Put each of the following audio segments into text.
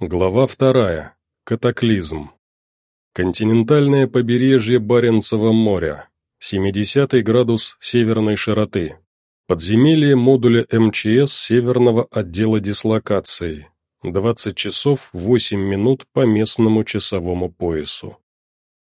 Глава вторая. Катаклизм. Континентальное побережье Баренцева моря. 70 градус северной широты. Подземелье модуля МЧС Северного отдела дислокации. 20 часов 8 минут по местному часовому поясу.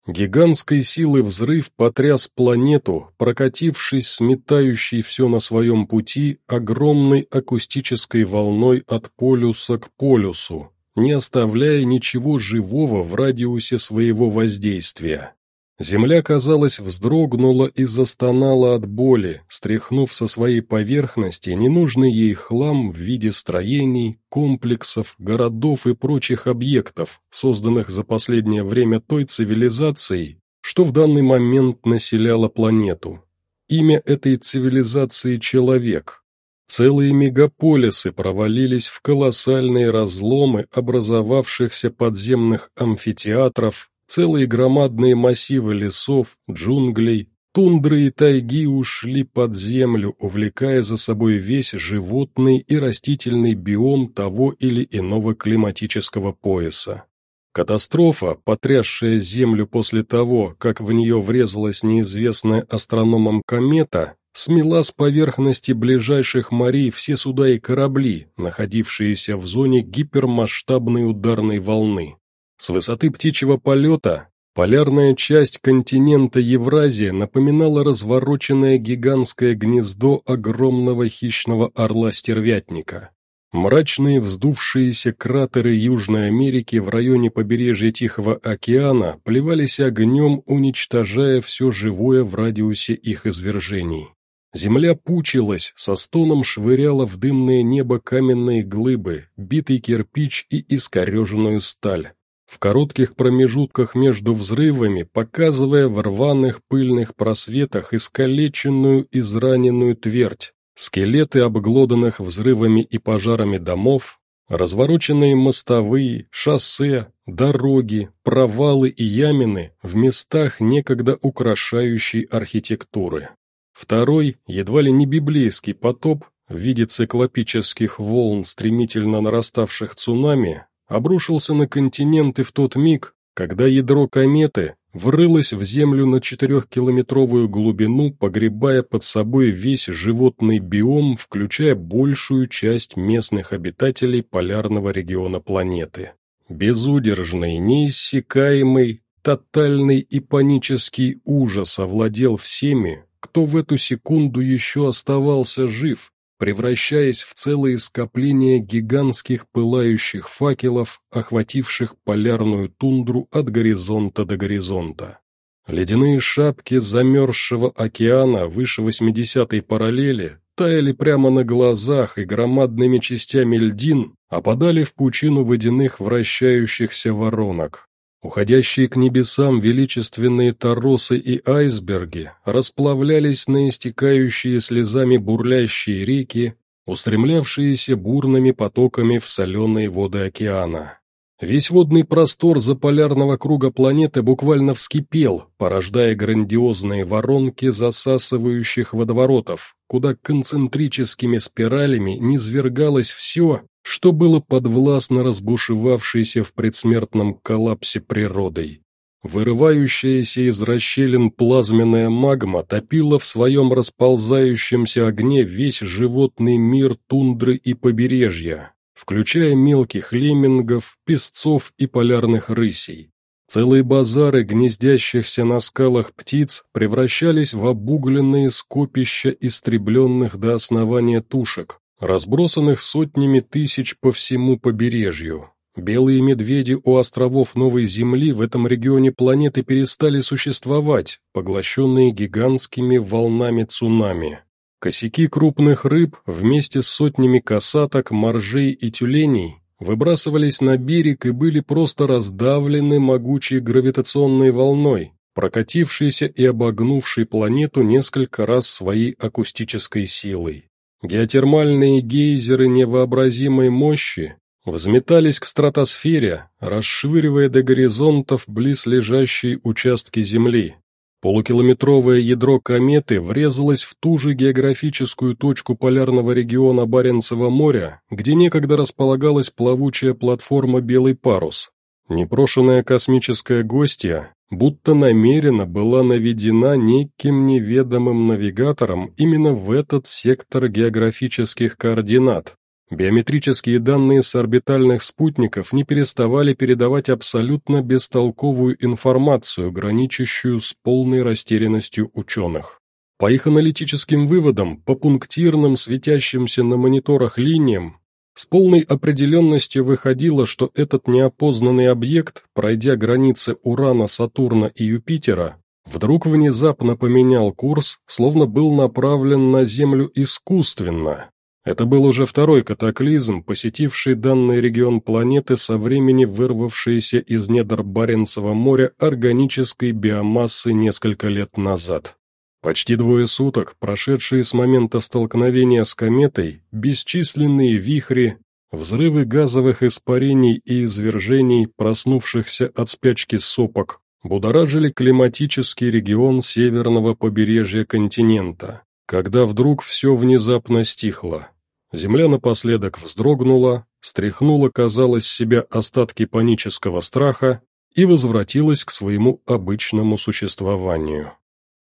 Гигантской силы взрыв потряс планету, прокатившись сметающей все на своем пути огромной акустической волной от полюса к полюсу, не оставляя ничего живого в радиусе своего воздействия. Земля, казалось, вздрогнула и застонала от боли, стряхнув со своей поверхности ненужный ей хлам в виде строений, комплексов, городов и прочих объектов, созданных за последнее время той цивилизацией, что в данный момент населяла планету. Имя этой цивилизации – человек, Целые мегаполисы провалились в колоссальные разломы образовавшихся подземных амфитеатров, целые громадные массивы лесов, джунглей, тундры и тайги ушли под землю, увлекая за собой весь животный и растительный биом того или иного климатического пояса. Катастрофа, потрясшая Землю после того, как в нее врезалась неизвестная астрономам комета, смела с поверхности ближайших морей все суда и корабли, находившиеся в зоне гипермасштабной ударной волны. С высоты птичьего полета полярная часть континента Евразия напоминала развороченное гигантское гнездо огромного хищного орла-стервятника. Мрачные вздувшиеся кратеры Южной Америки в районе побережья Тихого океана плевались огнем, уничтожая все живое в радиусе их извержений. Земля пучилась, со стоном швыряла в дымное небо каменные глыбы, битый кирпич и искореженную сталь. В коротких промежутках между взрывами, показывая в рваных пыльных просветах искалеченную, израненную твердь, скелеты обглоданных взрывами и пожарами домов, развороченные мостовые, шоссе, дороги, провалы и ямины в местах некогда украшающей архитектуры. Второй, едва ли не библейский потоп в виде циклопических волн, стремительно нараставших цунами, обрушился на континенты в тот миг, когда ядро кометы врылось в землю на четырехкилометровую глубину, погребая под собой весь животный биом, включая большую часть местных обитателей полярного региона планеты. Безудержный, неиссякаемый, тотальный и панический ужас овладел всеми, кто в эту секунду еще оставался жив, превращаясь в целые скопления гигантских пылающих факелов, охвативших полярную тундру от горизонта до горизонта. Ледяные шапки замерзшего океана выше 80-й параллели таяли прямо на глазах и громадными частями льдин опадали в пучину водяных вращающихся воронок. Уходящие к небесам величественные торосы и айсберги расплавлялись на истекающие слезами бурлящие реки, устремлявшиеся бурными потоками в соленые воды океана. Весь водный простор заполярного круга планеты буквально вскипел, порождая грандиозные воронки засасывающих водоворотов, куда концентрическими спиралями низвергалось все, что было подвластно разбушевавшейся в предсмертном коллапсе природой. Вырывающаяся из расщелин плазменная магма топила в своем расползающемся огне весь животный мир тундры и побережья, включая мелких леммингов, песцов и полярных рысей. Целые базары гнездящихся на скалах птиц превращались в обугленные скопища истребленных до основания тушек, разбросанных сотнями тысяч по всему побережью. Белые медведи у островов Новой Земли в этом регионе планеты перестали существовать, поглощенные гигантскими волнами цунами. Косяки крупных рыб вместе с сотнями касаток, моржей и тюленей выбрасывались на берег и были просто раздавлены могучей гравитационной волной, прокатившейся и обогнувшей планету несколько раз своей акустической силой. Геотермальные гейзеры невообразимой мощи взметались к стратосфере, расшвыривая до горизонтов близлежащие участки Земли. Полукилометровое ядро кометы врезалось в ту же географическую точку полярного региона Баренцева моря, где некогда располагалась плавучая платформа «Белый парус». Непрошенная космическая гостья будто намеренно была наведена неким неведомым навигатором именно в этот сектор географических координат, Биометрические данные с орбитальных спутников не переставали передавать абсолютно бестолковую информацию, граничащую с полной растерянностью ученых. По их аналитическим выводам, по пунктирным светящимся на мониторах линиям, с полной определенностью выходило, что этот неопознанный объект, пройдя границы Урана, Сатурна и Юпитера, вдруг внезапно поменял курс, словно был направлен на Землю искусственно, это был уже второй катаклизм, посетивший данный регион планеты со времени вырвавшейся из недр Баренцева моря органической биомассы несколько лет назад. Почти двое суток, прошедшие с момента столкновения с кометой, бесчисленные вихри, взрывы газовых испарений и извержений, проснувшихся от спячки сопок, будоражили климатический регион северного побережья континента, когда вдруг все внезапно стихло. Земля напоследок вздрогнула, стряхнула, казалось, себя остатки панического страха и возвратилась к своему обычному существованию.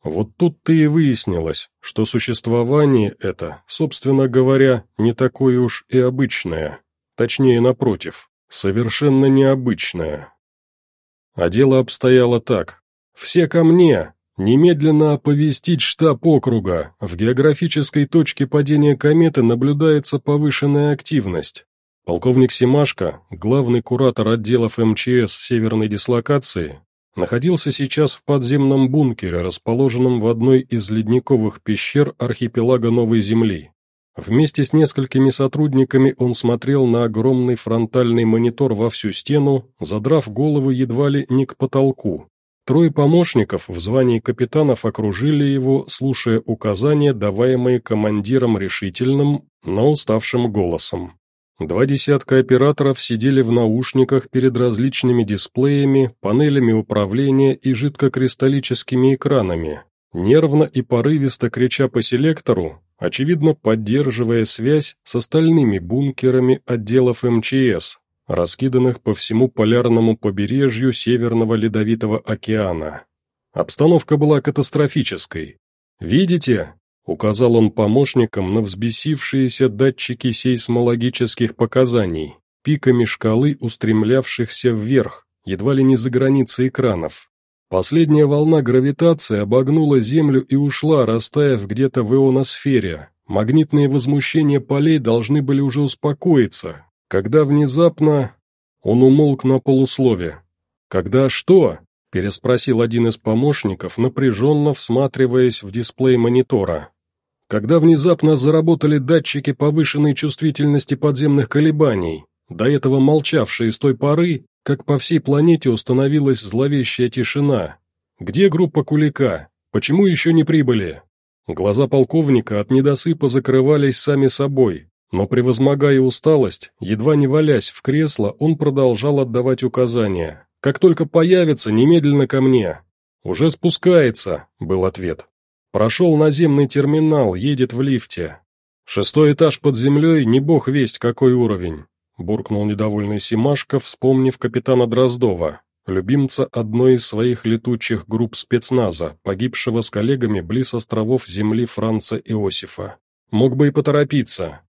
Вот тут-то и выяснилось, что существование это, собственно говоря, не такое уж и обычное, точнее, напротив, совершенно необычное. А дело обстояло так. «Все ко мне! Немедленно оповестить штаб округа. В географической точке падения кометы наблюдается повышенная активность. Полковник Симашко, главный куратор отделов МЧС северной дислокации, находился сейчас в подземном бункере, расположенном в одной из ледниковых пещер архипелага Новой Земли. Вместе с несколькими сотрудниками он смотрел на огромный фронтальный монитор во всю стену, задрав голову едва ли не к потолку, Трое помощников в звании капитанов окружили его, слушая указания, даваемые командиром решительным, но уставшим голосом. Два десятка операторов сидели в наушниках перед различными дисплеями, панелями управления и жидкокристаллическими экранами, нервно и порывисто крича по селектору, очевидно поддерживая связь с остальными бункерами отделов МЧС, раскиданных по всему полярному побережью Северного Ледовитого океана. Обстановка была катастрофической. «Видите?» — указал он помощникам на взбесившиеся датчики сейсмологических показаний, пиками шкалы, устремлявшихся вверх, едва ли не за границы экранов. Последняя волна гравитации обогнула Землю и ушла, растаяв где-то в ионосфере. Магнитные возмущения полей должны были уже успокоиться, когда внезапно он умолк на полуслове. «Когда что?» – переспросил один из помощников, напряженно всматриваясь в дисплей монитора. «Когда внезапно заработали датчики повышенной чувствительности подземных колебаний, до этого молчавшие с той поры, как по всей планете установилась зловещая тишина. Где группа Кулика? Почему еще не прибыли?» Глаза полковника от недосыпа закрывались сами собой, но превозмогая усталость, едва не валясь в кресло, он продолжал отдавать указания. «Как только появится, немедленно ко мне». «Уже спускается», — был ответ. «Прошел наземный терминал, едет в лифте. Шестой этаж под землей, не бог весть какой уровень», — буркнул недовольный Симашко, вспомнив капитана Дроздова, любимца одной из своих летучих групп спецназа, погибшего с коллегами близ островов земли Франца Иосифа. «Мог бы и поторопиться,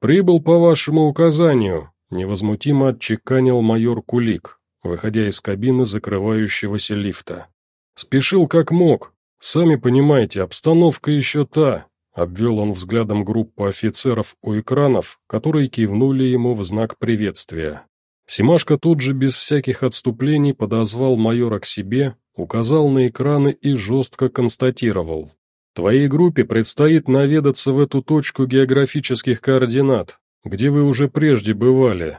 «Прибыл по вашему указанию», — невозмутимо отчеканил майор Кулик, выходя из кабины закрывающегося лифта. «Спешил как мог. Сами понимаете, обстановка еще та», — обвел он взглядом группу офицеров у экранов, которые кивнули ему в знак приветствия. Симашка тут же без всяких отступлений подозвал майора к себе, указал на экраны и жестко констатировал. Твоей группе предстоит наведаться в эту точку географических координат, где вы уже прежде бывали.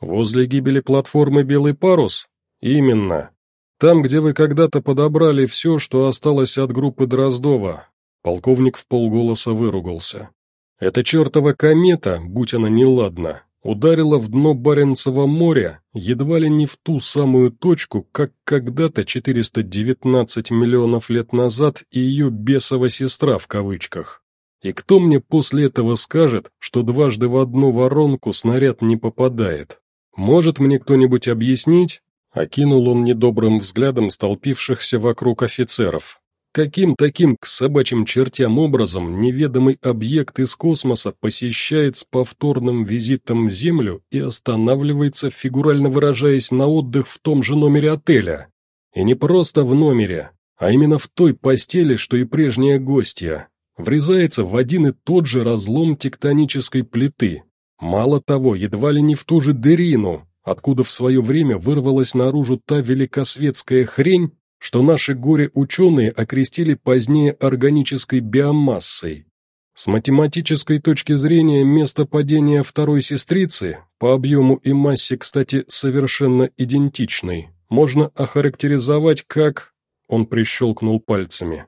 Возле гибели платформы «Белый парус»? Именно. Там, где вы когда-то подобрали все, что осталось от группы Дроздова. Полковник в полголоса выругался. Эта чертова комета, будь она неладна, ударила в дно Баренцева моря едва ли не в ту самую точку, как когда-то 419 миллионов лет назад и ее «бесова сестра» в кавычках. И кто мне после этого скажет, что дважды в одну воронку снаряд не попадает? Может мне кто-нибудь объяснить? Окинул он недобрым взглядом столпившихся вокруг офицеров. Каким таким к собачьим чертям образом неведомый объект из космоса посещает с повторным визитом Землю и останавливается, фигурально выражаясь, на отдых в том же номере отеля? И не просто в номере, а именно в той постели, что и прежняя гостья врезается в один и тот же разлом тектонической плиты. Мало того, едва ли не в ту же дырину, откуда в свое время вырвалась наружу та великосветская хрень, что наши горе-ученые окрестили позднее органической биомассой. С математической точки зрения место падения второй сестрицы, по объему и массе, кстати, совершенно идентичной, можно охарактеризовать как... Он прищелкнул пальцами.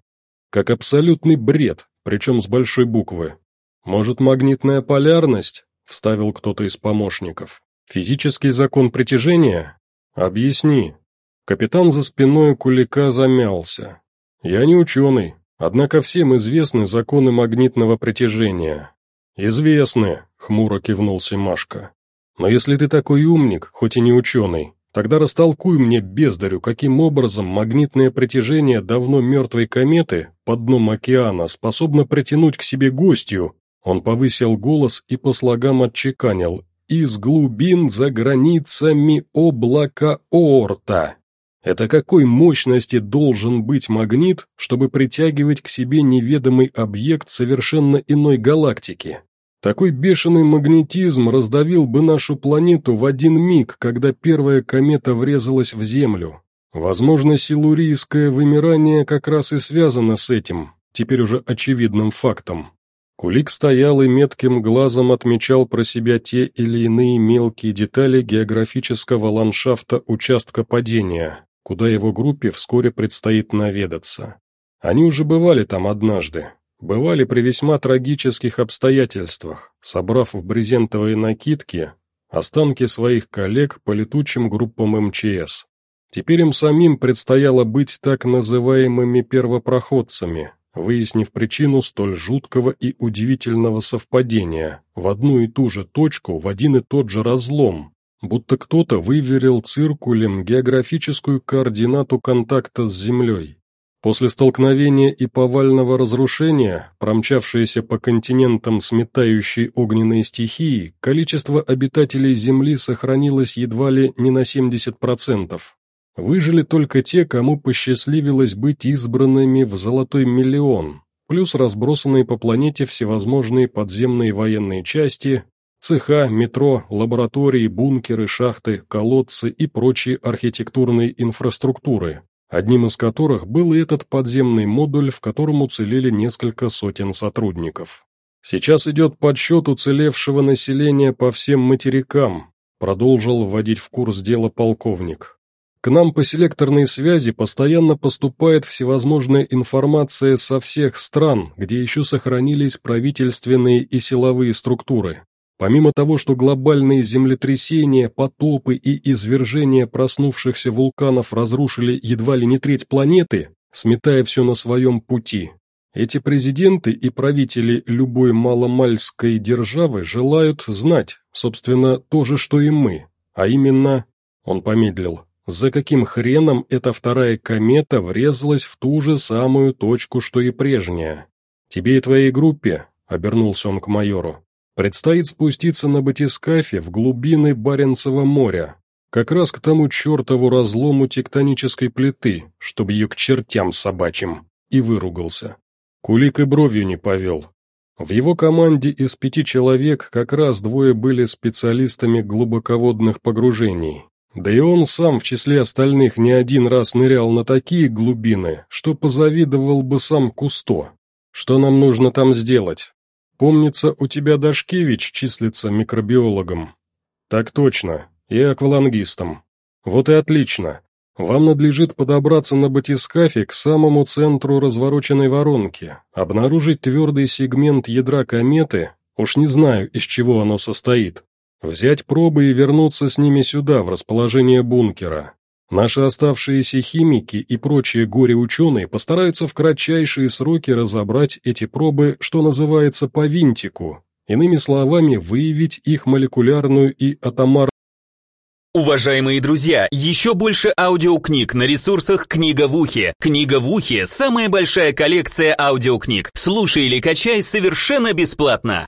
Как абсолютный бред, причем с большой буквы. «Может, магнитная полярность?» — вставил кто-то из помощников. «Физический закон притяжения? Объясни». Капитан за спиной Кулика замялся. «Я не ученый, однако всем известны законы магнитного притяжения». «Известны», — хмуро кивнул Симашко. «Но если ты такой умник, хоть и не ученый, Тогда растолкуй мне, бездарю, каким образом магнитное притяжение давно мертвой кометы под дном океана способно притянуть к себе гостью. Он повысил голос и по слогам отчеканил «Из глубин за границами облака Орта». Это какой мощности должен быть магнит, чтобы притягивать к себе неведомый объект совершенно иной галактики? Такой бешеный магнетизм раздавил бы нашу планету в один миг, когда первая комета врезалась в Землю. Возможно, силурийское вымирание как раз и связано с этим, теперь уже очевидным фактом. Кулик стоял и метким глазом отмечал про себя те или иные мелкие детали географического ландшафта участка падения, куда его группе вскоре предстоит наведаться. Они уже бывали там однажды, бывали при весьма трагических обстоятельствах, собрав в брезентовые накидки останки своих коллег по летучим группам МЧС. Теперь им самим предстояло быть так называемыми первопроходцами, выяснив причину столь жуткого и удивительного совпадения в одну и ту же точку в один и тот же разлом, будто кто-то выверил циркулем географическую координату контакта с Землей. После столкновения и повального разрушения, промчавшиеся по континентам сметающей огненные стихии, количество обитателей Земли сохранилось едва ли не на 70%. Выжили только те, кому посчастливилось быть избранными в «золотой миллион», плюс разбросанные по планете всевозможные подземные военные части, цеха, метро, лаборатории, бункеры, шахты, колодцы и прочие архитектурные инфраструктуры, одним из которых был и этот подземный модуль, в котором уцелели несколько сотен сотрудников. «Сейчас идет подсчет уцелевшего населения по всем материкам», продолжил вводить в курс дела полковник. «К нам по селекторной связи постоянно поступает всевозможная информация со всех стран, где еще сохранились правительственные и силовые структуры. Помимо того, что глобальные землетрясения, потопы и извержения проснувшихся вулканов разрушили едва ли не треть планеты, сметая все на своем пути, эти президенты и правители любой маломальской державы желают знать, собственно, то же, что и мы, а именно, он помедлил, за каким хреном эта вторая комета врезалась в ту же самую точку, что и прежняя. Тебе и твоей группе, обернулся он к майору, Предстоит спуститься на батискафе в глубины Баренцева моря, как раз к тому чертову разлому тектонической плиты, чтобы ее к чертям собачьим, и выругался. Кулик и бровью не повел. В его команде из пяти человек как раз двое были специалистами глубоководных погружений. Да и он сам в числе остальных не один раз нырял на такие глубины, что позавидовал бы сам Кусто. Что нам нужно там сделать? Помнится, у тебя Дашкевич числится микробиологом. Так точно, и аквалангистом. Вот и отлично. Вам надлежит подобраться на батискафе к самому центру развороченной воронки, обнаружить твердый сегмент ядра кометы, уж не знаю, из чего оно состоит, Взять пробы и вернуться с ними сюда, в расположение бункера. Наши оставшиеся химики и прочие горе-ученые постараются в кратчайшие сроки разобрать эти пробы, что называется, по винтику, иными словами, выявить их молекулярную и атомарную Уважаемые друзья, еще больше аудиокниг на ресурсах «Книга в ухе». «Книга в ухе» — самая большая коллекция аудиокниг. Слушай или качай совершенно бесплатно.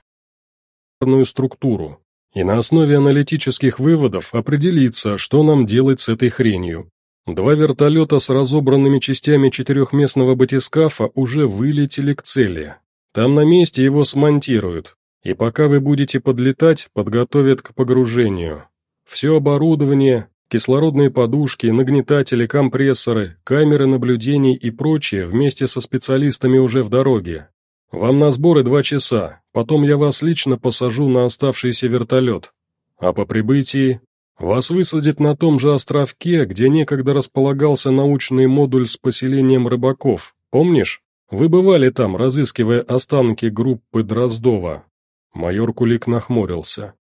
структуру, и на основе аналитических выводов определиться, что нам делать с этой хренью. Два вертолета с разобранными частями четырехместного батискафа уже вылетели к цели. Там на месте его смонтируют, и пока вы будете подлетать, подготовят к погружению. Все оборудование, кислородные подушки, нагнетатели, компрессоры, камеры наблюдений и прочее вместе со специалистами уже в дороге. Вам на сборы два часа, потом я вас лично посажу на оставшийся вертолет. А по прибытии вас высадят на том же островке, где некогда располагался научный модуль с поселением рыбаков. Помнишь? Вы бывали там, разыскивая останки группы Дроздова. Майор Кулик нахмурился.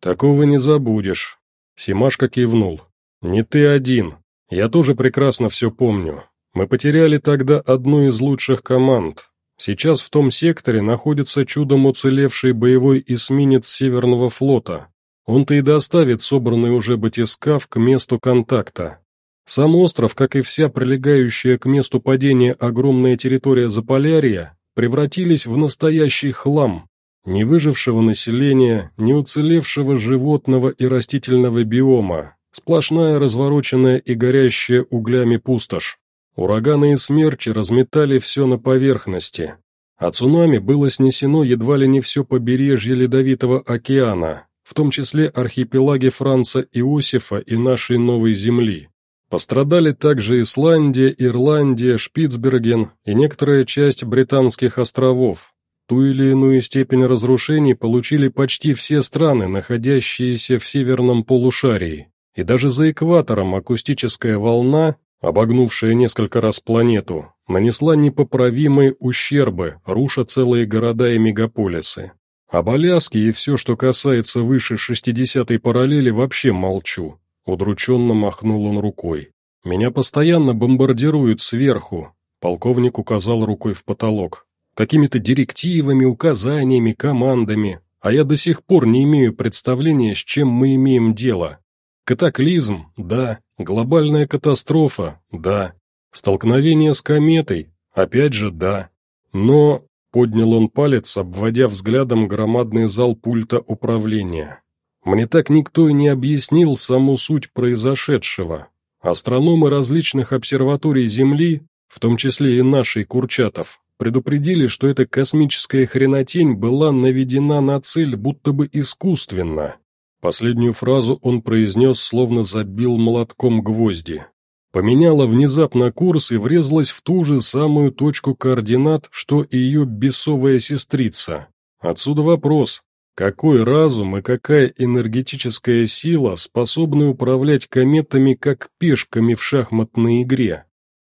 Такого не забудешь. Симашка кивнул. «Не ты один. Я тоже прекрасно все помню. Мы потеряли тогда одну из лучших команд. Сейчас в том секторе находится чудом уцелевший боевой эсминец Северного флота. Он-то и доставит собранный уже батискаф к месту контакта. Сам остров, как и вся прилегающая к месту падения огромная территория Заполярья, превратились в настоящий хлам, ни выжившего населения, ни уцелевшего животного и растительного биома, сплошная развороченная и горящая углями пустошь. Ураганы и смерчи разметали все на поверхности, а цунами было снесено едва ли не все побережье Ледовитого океана, в том числе архипелаги Франца Иосифа и нашей новой земли. Пострадали также Исландия, Ирландия, Шпицберген и некоторая часть британских островов, Ту или иную степень разрушений получили почти все страны, находящиеся в северном полушарии, и даже за экватором акустическая волна, обогнувшая несколько раз планету, нанесла непоправимые ущербы, руша целые города и мегаполисы. Об Аляске и все, что касается выше 60-й параллели, вообще молчу. Удрученно махнул он рукой. «Меня постоянно бомбардируют сверху», — полковник указал рукой в потолок какими-то директивами, указаниями, командами, а я до сих пор не имею представления, с чем мы имеем дело. Катаклизм – да, глобальная катастрофа – да, столкновение с кометой – опять же да, но, поднял он палец, обводя взглядом громадный зал пульта управления. Мне так никто и не объяснил саму суть произошедшего. Астрономы различных обсерваторий Земли, в том числе и нашей Курчатов, предупредили, что эта космическая хренотень была наведена на цель будто бы искусственно. Последнюю фразу он произнес, словно забил молотком гвозди. Поменяла внезапно курс и врезалась в ту же самую точку координат, что и ее бесовая сестрица. Отсюда вопрос, какой разум и какая энергетическая сила способны управлять кометами как пешками в шахматной игре?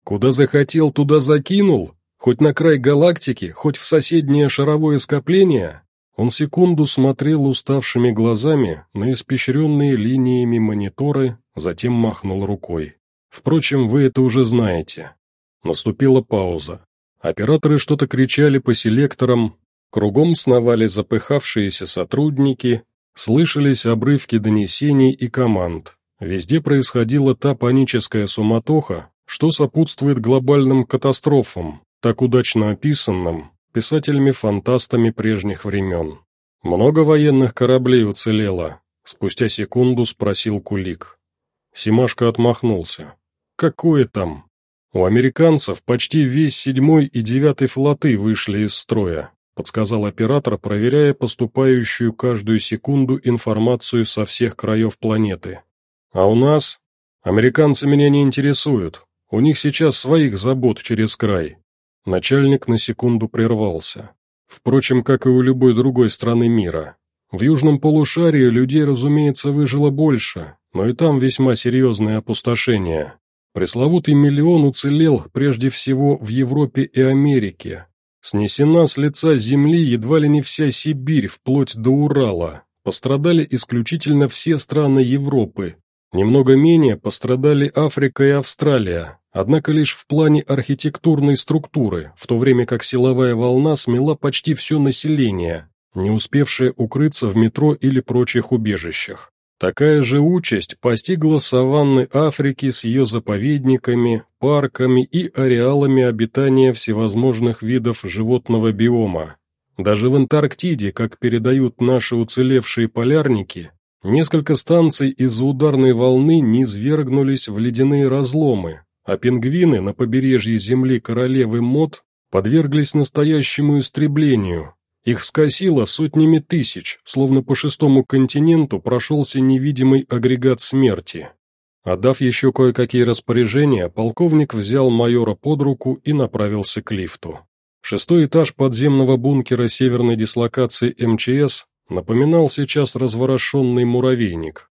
Куда захотел, туда закинул? Хоть на край галактики, хоть в соседнее шаровое скопление, он секунду смотрел уставшими глазами на испещренные линиями мониторы, затем махнул рукой. Впрочем, вы это уже знаете. Наступила пауза. Операторы что-то кричали по селекторам, кругом сновали запыхавшиеся сотрудники, слышались обрывки донесений и команд. Везде происходила та паническая суматоха, что сопутствует глобальным катастрофам, так удачно описанном писателями-фантастами прежних времен. «Много военных кораблей уцелело?» Спустя секунду спросил Кулик. Симашка отмахнулся. «Какое там? У американцев почти весь седьмой и девятый флоты вышли из строя», подсказал оператор, проверяя поступающую каждую секунду информацию со всех краев планеты. «А у нас? Американцы меня не интересуют. У них сейчас своих забот через край. Начальник на секунду прервался. Впрочем, как и у любой другой страны мира. В южном полушарии людей, разумеется, выжило больше, но и там весьма серьезное опустошение. Пресловутый миллион уцелел прежде всего в Европе и Америке. Снесена с лица земли едва ли не вся Сибирь, вплоть до Урала, пострадали исключительно все страны Европы. Немного менее пострадали Африка и Австралия, однако лишь в плане архитектурной структуры, в то время как силовая волна смела почти все население, не успевшее укрыться в метро или прочих убежищах. Такая же участь постигла саванны Африки с ее заповедниками, парками и ареалами обитания всевозможных видов животного биома. Даже в Антарктиде, как передают наши уцелевшие полярники, несколько станций из-за ударной волны низвергнулись в ледяные разломы, а пингвины на побережье земли королевы Мод подверглись настоящему истреблению, их скосило сотнями тысяч, словно по шестому континенту прошелся невидимый агрегат смерти. Отдав еще кое-какие распоряжения, полковник взял майора под руку и направился к лифту. Шестой этаж подземного бункера северной дислокации МЧС напоминал сейчас разворошенный муравейник.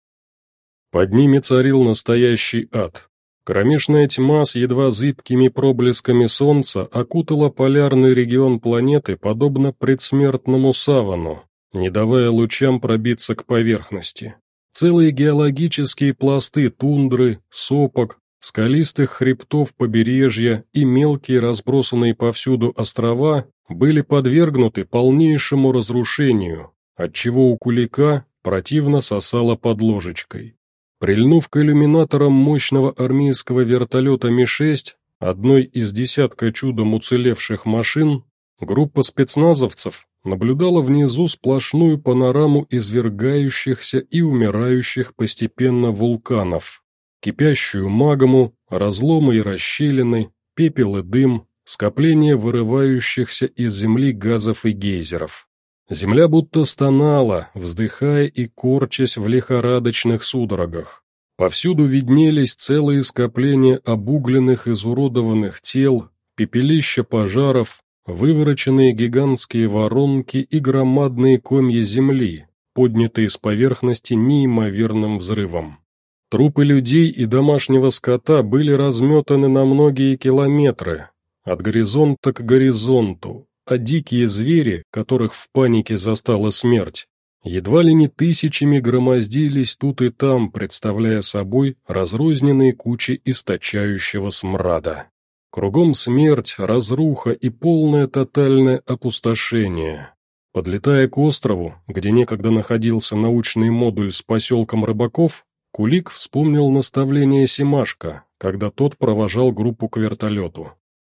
Под ними царил настоящий ад. Кромешная тьма с едва зыбкими проблесками солнца окутала полярный регион планеты подобно предсмертному савану, не давая лучам пробиться к поверхности. Целые геологические пласты тундры, сопок, скалистых хребтов побережья и мелкие разбросанные повсюду острова были подвергнуты полнейшему разрушению, отчего у кулика противно сосало под ложечкой. Прильнув к иллюминаторам мощного армейского вертолета Ми-6, одной из десятка чудом уцелевших машин, группа спецназовцев наблюдала внизу сплошную панораму извергающихся и умирающих постепенно вулканов, кипящую магму, разломы и расщелины, пепел и дым, скопление вырывающихся из земли газов и гейзеров. Земля будто стонала, вздыхая и корчась в лихорадочных судорогах. Повсюду виднелись целые скопления обугленных изуродованных тел, пепелища пожаров, вывороченные гигантские воронки и громадные комья земли, поднятые с поверхности неимоверным взрывом. Трупы людей и домашнего скота были разметаны на многие километры, от горизонта к горизонту, а дикие звери, которых в панике застала смерть, едва ли не тысячами громоздились тут и там, представляя собой разрозненные кучи источающего смрада. Кругом смерть, разруха и полное тотальное опустошение. Подлетая к острову, где некогда находился научный модуль с поселком рыбаков, Кулик вспомнил наставление Симашка, когда тот провожал группу к вертолету.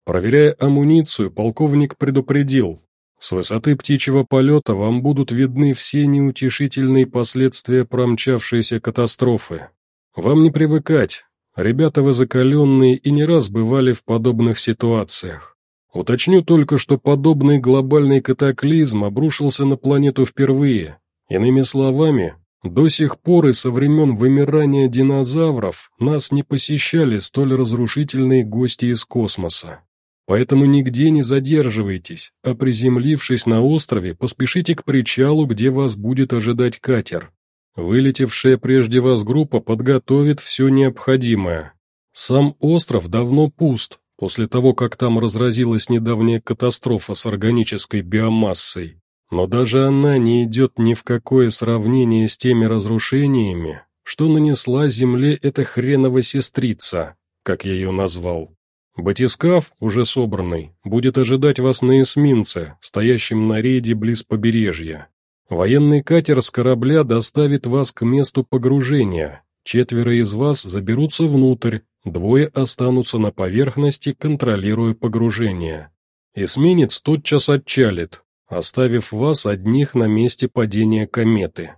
Проверяя амуницию, полковник предупредил, с высоты птичьего полета вам будут видны все неутешительные последствия промчавшейся катастрофы. Вам не привыкать, ребята вы закаленные и не раз бывали в подобных ситуациях. Уточню только, что подобный глобальный катаклизм обрушился на планету впервые. Иными словами, до сих пор и со времен вымирания динозавров нас не посещали столь разрушительные гости из космоса. Поэтому нигде не задерживайтесь, а приземлившись на острове, поспешите к причалу, где вас будет ожидать катер. Вылетевшая прежде вас группа подготовит все необходимое. Сам остров давно пуст, после того, как там разразилась недавняя катастрофа с органической биомассой. Но даже она не идет ни в какое сравнение с теми разрушениями, что нанесла Земле эта хренова сестрица, как я ее назвал. Батискаф, уже собранный, будет ожидать вас на эсминце, стоящем на рейде близ побережья. Военный катер с корабля доставит вас к месту погружения. Четверо из вас заберутся внутрь, двое останутся на поверхности, контролируя погружение. Эсминец тотчас отчалит, оставив вас одних на месте падения кометы.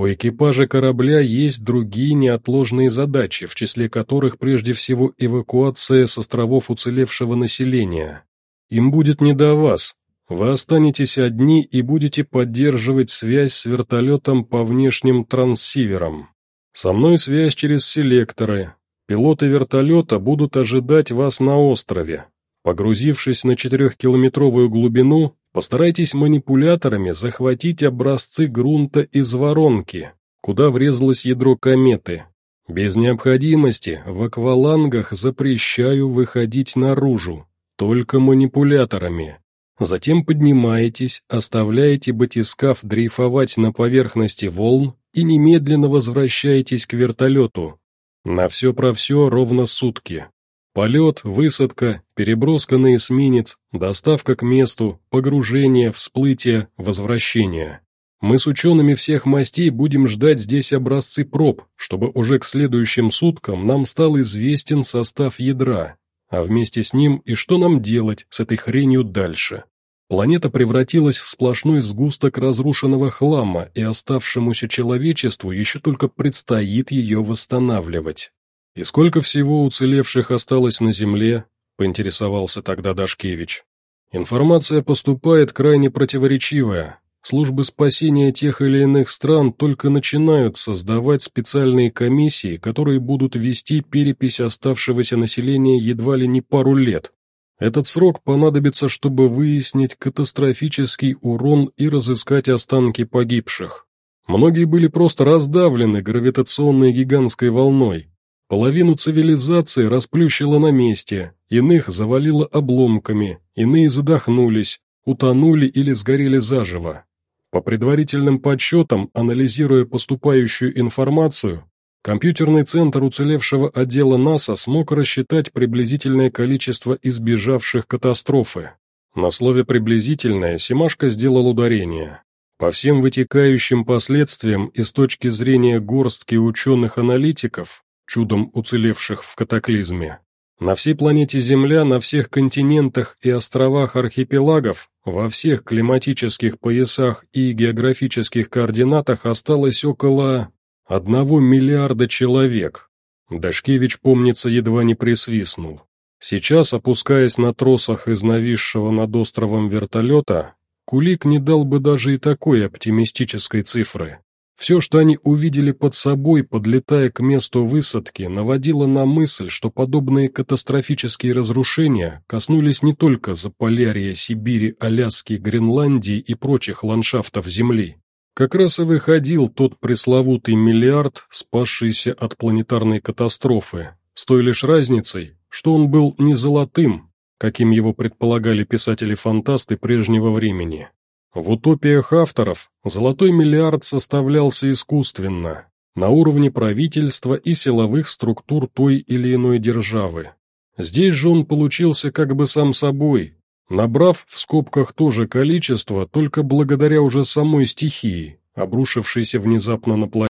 У экипажа корабля есть другие неотложные задачи, в числе которых прежде всего эвакуация с островов уцелевшего населения. Им будет не до вас. Вы останетесь одни и будете поддерживать связь с вертолетом по внешним транссиверам. Со мной связь через селекторы. Пилоты вертолета будут ожидать вас на острове. Погрузившись на четырехкилометровую глубину, Постарайтесь манипуляторами захватить образцы грунта из воронки, куда врезалось ядро кометы. Без необходимости в аквалангах запрещаю выходить наружу, только манипуляторами. Затем поднимаетесь, оставляете батискаф дрейфовать на поверхности волн и немедленно возвращаетесь к вертолету. На все про все ровно сутки. Полет, высадка, переброска на эсминец, доставка к месту, погружение, всплытие, возвращение. Мы с учеными всех мастей будем ждать здесь образцы проб, чтобы уже к следующим суткам нам стал известен состав ядра, а вместе с ним и что нам делать с этой хренью дальше. Планета превратилась в сплошной сгусток разрушенного хлама, и оставшемуся человечеству еще только предстоит ее восстанавливать. «И сколько всего уцелевших осталось на Земле?» — поинтересовался тогда Дашкевич. «Информация поступает крайне противоречивая. Службы спасения тех или иных стран только начинают создавать специальные комиссии, которые будут вести перепись оставшегося населения едва ли не пару лет, этот срок понадобится, чтобы выяснить катастрофический урон и разыскать останки погибших. Многие были просто раздавлены гравитационной гигантской волной. Половину цивилизации расплющило на месте, иных завалило обломками, иные задохнулись, утонули или сгорели заживо. По предварительным подсчетам, анализируя поступающую информацию, Компьютерный центр уцелевшего отдела НАСА смог рассчитать приблизительное количество избежавших катастрофы. На слове «приблизительное» Симашко сделал ударение. По всем вытекающим последствиям и с точки зрения горстки ученых-аналитиков, чудом уцелевших в катаклизме, на всей планете Земля, на всех континентах и островах архипелагов, во всех климатических поясах и географических координатах осталось около Одного миллиарда человек. Дашкевич, помнится, едва не присвистнул. Сейчас, опускаясь на тросах из нависшего над островом вертолета, Кулик не дал бы даже и такой оптимистической цифры. Все, что они увидели под собой, подлетая к месту высадки, наводило на мысль, что подобные катастрофические разрушения коснулись не только Заполярья, Сибири, Аляски, Гренландии и прочих ландшафтов Земли. Как раз и выходил тот пресловутый миллиард, спасшийся от планетарной катастрофы, с той лишь разницей, что он был не золотым, каким его предполагали писатели-фантасты прежнего времени. В утопиях авторов золотой миллиард составлялся искусственно, на уровне правительства и силовых структур той или иной державы. Здесь же он получился как бы сам собой, набрав в скобках то же количество только благодаря уже самой стихии, обрушившейся внезапно на планету.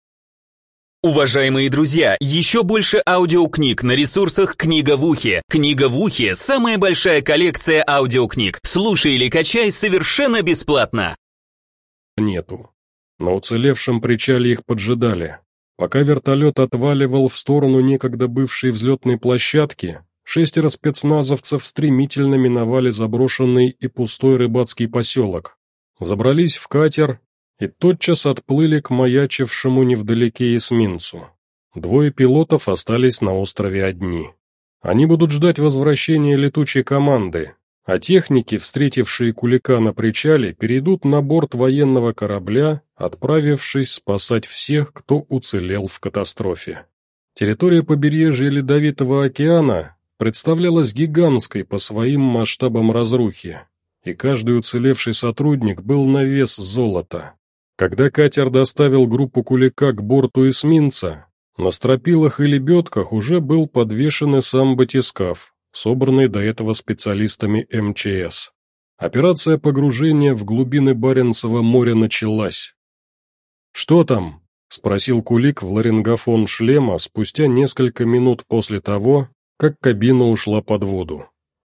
Уважаемые друзья, еще больше аудиокниг на ресурсах «Книга в ухе». «Книга в ухе» — самая большая коллекция аудиокниг. Слушай или качай совершенно бесплатно. Нету. На уцелевшем причале их поджидали. Пока вертолет отваливал в сторону некогда бывшей взлетной площадки, Шестеро спецназовцев стремительно миновали заброшенный и пустой рыбацкий поселок, забрались в катер и тотчас отплыли к маячившему невдалеке эсминцу. Двое пилотов остались на острове одни. Они будут ждать возвращения летучей команды, а техники, встретившие Кулика на причале, перейдут на борт военного корабля, отправившись спасать всех, кто уцелел в катастрофе. Территория побережья Ледовитого океана представлялась гигантской по своим масштабам разрухи, и каждый уцелевший сотрудник был на вес золота. Когда катер доставил группу кулика к борту эсминца, на стропилах и лебедках уже был подвешен и сам батискаф, собранный до этого специалистами МЧС. Операция погружения в глубины Баренцева моря началась. «Что там?» — спросил Кулик в ларингофон шлема спустя несколько минут после того, как кабина ушла под воду.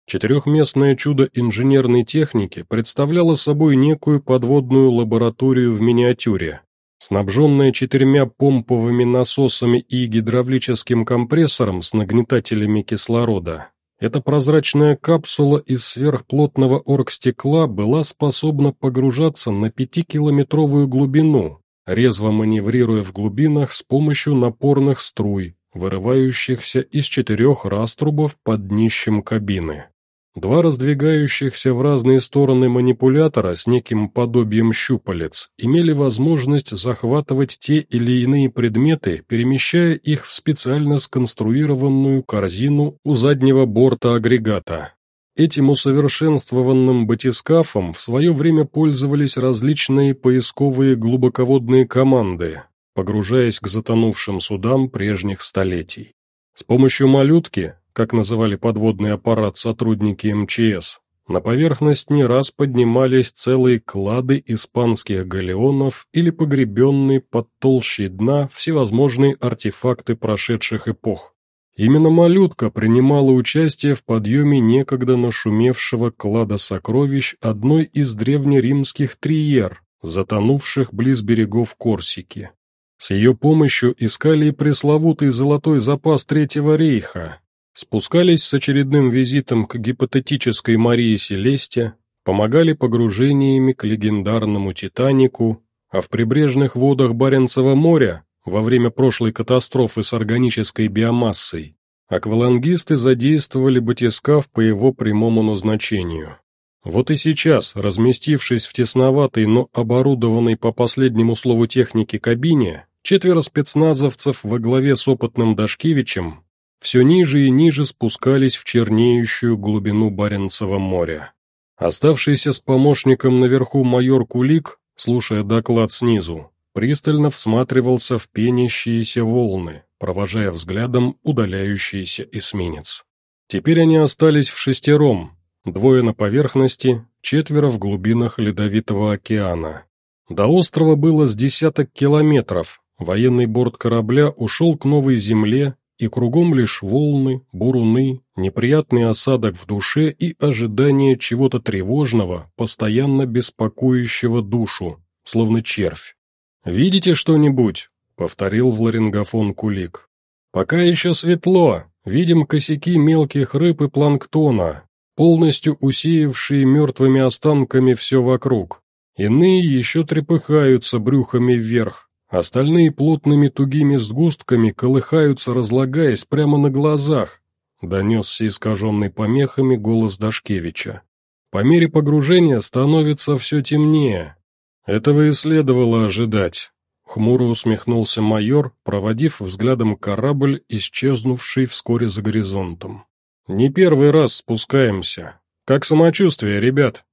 Четырехместное чудо инженерной техники представляло собой некую подводную лабораторию в миниатюре, снабженная четырьмя помповыми насосами и гидравлическим компрессором с нагнетателями кислорода. Эта прозрачная капсула из сверхплотного оргстекла была способна погружаться на пятикилометровую глубину, резво маневрируя в глубинах с помощью напорных струй, вырывающихся из четырех раструбов под днищем кабины. Два раздвигающихся в разные стороны манипулятора с неким подобием щупалец имели возможность захватывать те или иные предметы, перемещая их в специально сконструированную корзину у заднего борта агрегата. Этим усовершенствованным батискафом в свое время пользовались различные поисковые глубоководные команды, погружаясь к затонувшим судам прежних столетий. С помощью малютки, как называли подводный аппарат сотрудники МЧС, на поверхность не раз поднимались целые клады испанских галеонов или погребенные под толщей дна всевозможные артефакты прошедших эпох. Именно малютка принимала участие в подъеме некогда нашумевшего клада сокровищ одной из древнеримских триер, затонувших близ берегов Корсики. С ее помощью искали и пресловутый золотой запас Третьего рейха, спускались с очередным визитом к гипотетической Марии Селесте, помогали погружениями к легендарному «Титанику», а в прибрежных водах Баренцева моря во время прошлой катастрофы с органической биомассой аквалангисты задействовали батискаф по его прямому назначению. Вот и сейчас, разместившись в тесноватой, но оборудованной по последнему слову техники кабине, четверо спецназовцев во главе с опытным Дашкевичем все ниже и ниже спускались в чернеющую глубину Баренцева моря. Оставшийся с помощником наверху майор Кулик, слушая доклад снизу, пристально всматривался в пенящиеся волны, провожая взглядом удаляющийся эсминец. Теперь они остались в шестером, двое на поверхности, четверо в глубинах Ледовитого океана. До острова было с десяток километров, военный борт корабля ушел к новой земле и кругом лишь волны, буруны, неприятный осадок в душе и ожидание чего-то тревожного, постоянно беспокоящего душу, словно червь. «Видите что-нибудь?» — повторил в ларингофон Кулик. «Пока еще светло, видим косяки мелких рыб и планктона, полностью усеявшие мертвыми останками все вокруг. Иные еще трепыхаются брюхами вверх, Остальные плотными тугими сгустками колыхаются, разлагаясь прямо на глазах, донесся искаженный помехами голос Дашкевича. По мере погружения становится все темнее. Этого и следовало ожидать. Хмуро усмехнулся майор, проводив взглядом корабль, исчезнувший вскоре за горизонтом. «Не первый раз спускаемся. Как самочувствие, ребят?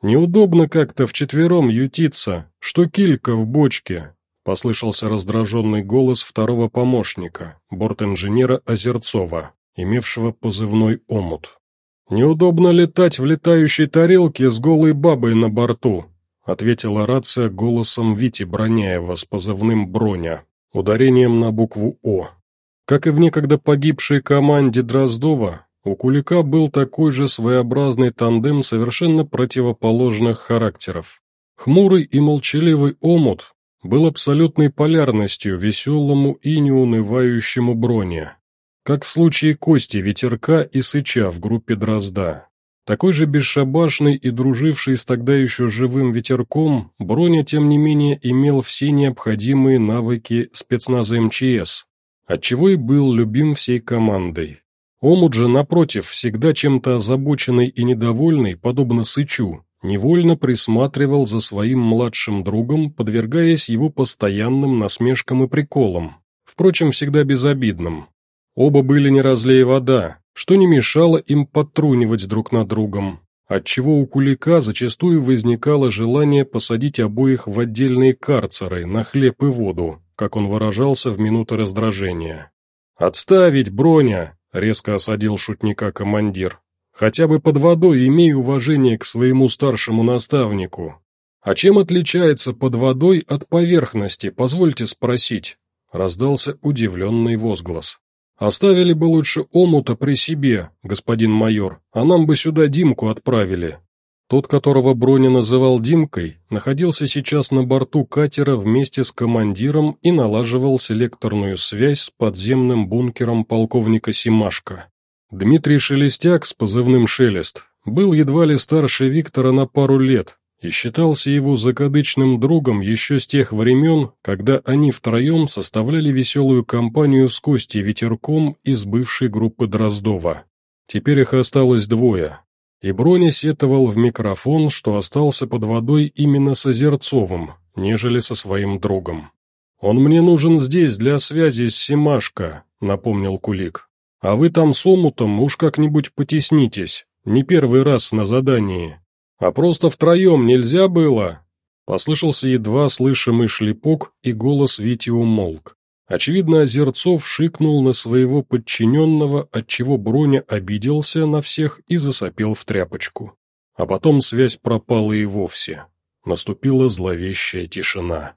Неудобно как-то вчетвером ютиться, что килька в бочке, Послышался раздраженный голос второго помощника, бортинженера Озерцова, имевшего позывной «Омут». «Неудобно летать в летающей тарелке с голой бабой на борту», ответила рация голосом Вити Броняева с позывным «Броня», ударением на букву «О». Как и в некогда погибшей команде Дроздова, у Кулика был такой же своеобразный тандем совершенно противоположных характеров. Хмурый и молчаливый омут был абсолютной полярностью веселому и неунывающему броне, как в случае Кости Ветерка и Сыча в группе Дрозда. Такой же бесшабашный и друживший с тогда еще живым ветерком, Броня, тем не менее, имел все необходимые навыки спецназа МЧС, отчего и был любим всей командой. Омут же, напротив, всегда чем-то озабоченный и недовольный, подобно Сычу, невольно присматривал за своим младшим другом, подвергаясь его постоянным насмешкам и приколам, впрочем, всегда безобидным. Оба были не разлей вода, что не мешало им подтрунивать друг над другом, отчего у Кулика зачастую возникало желание посадить обоих в отдельные карцеры на хлеб и воду, как он выражался в минуты раздражения. «Отставить, Броня!» — резко осадил шутника командир. Хотя бы под водой имей уважение к своему старшему наставнику. А чем отличается под водой от поверхности, позвольте спросить?» Раздался удивленный возглас. «Оставили бы лучше омута при себе, господин майор, а нам бы сюда Димку отправили». Тот, которого Броня называл Димкой, находился сейчас на борту катера вместе с командиром и налаживал селекторную связь с подземным бункером полковника Симашко. Дмитрий Шелестяк с позывным «Шелест» был едва ли старше Виктора на пару лет и считался его закадычным другом еще с тех времен, когда они втроем составляли веселую компанию с Костей Ветерком из бывшей группы Дроздова. Теперь их осталось двое. И Броня сетовал в микрофон, что остался под водой именно с Озерцовым, нежели со своим другом. «Он мне нужен здесь для связи с Симашко», — напомнил Кулик. А вы там с омутом уж как-нибудь потеснитесь, Не первый раз на задании. А просто втроем нельзя было?» Послышался едва слышимый шлепок, и голос Вити умолк. Очевидно, Озерцов шикнул на своего подчиненного, отчего Броня обиделся на всех и засопел в тряпочку. А потом связь пропала и вовсе. Наступила зловещая тишина.